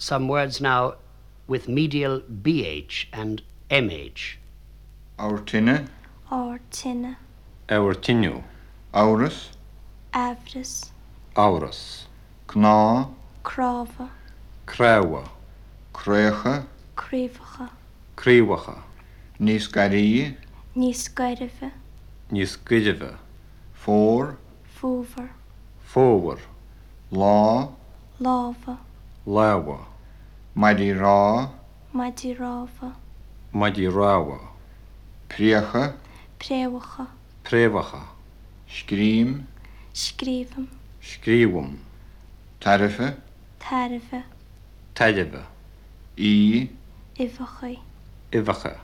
some words now with medial BH and MH. Áirtinne, áirtinne, Áirtinniu, áras, amhras, áras, gná, Krava. cráha, crécha, críomhacha, críomhacha, níos garí, níos gaiireh, níos cuideh, fór, fúvar, fóhar, lá, láha, láha, Мади ра. Мади рава. Мади рава. Преха. Преваха. Преваха. Шкрим. Шкривом. Шкривом. Тарифе. Тарифе. Тарифе. И. Иваха. Иваха.